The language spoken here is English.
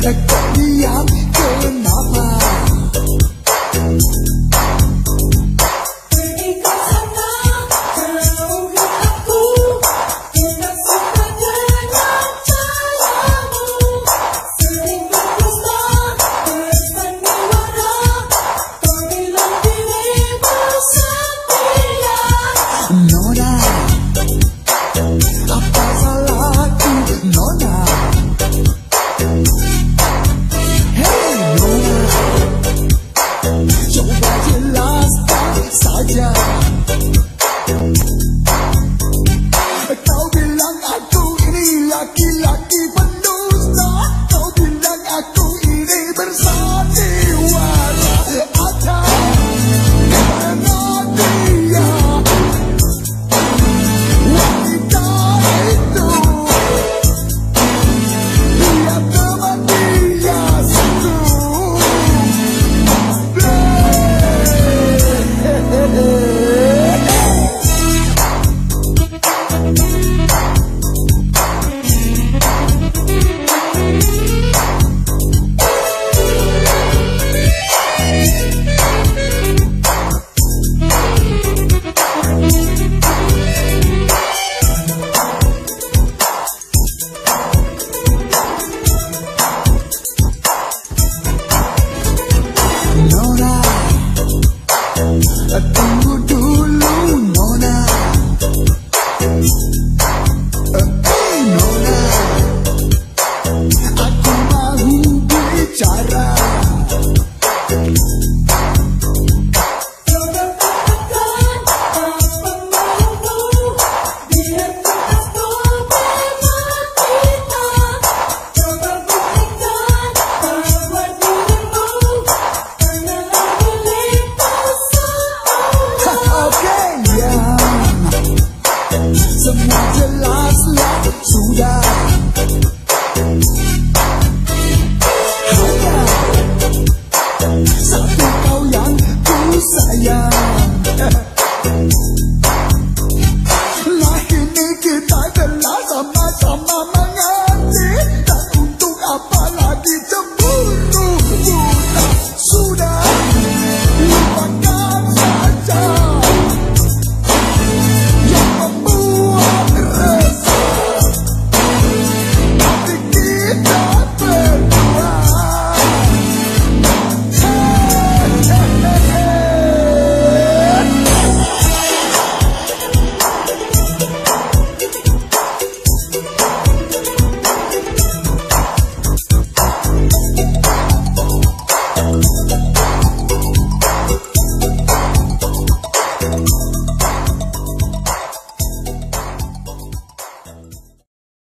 在夕阳。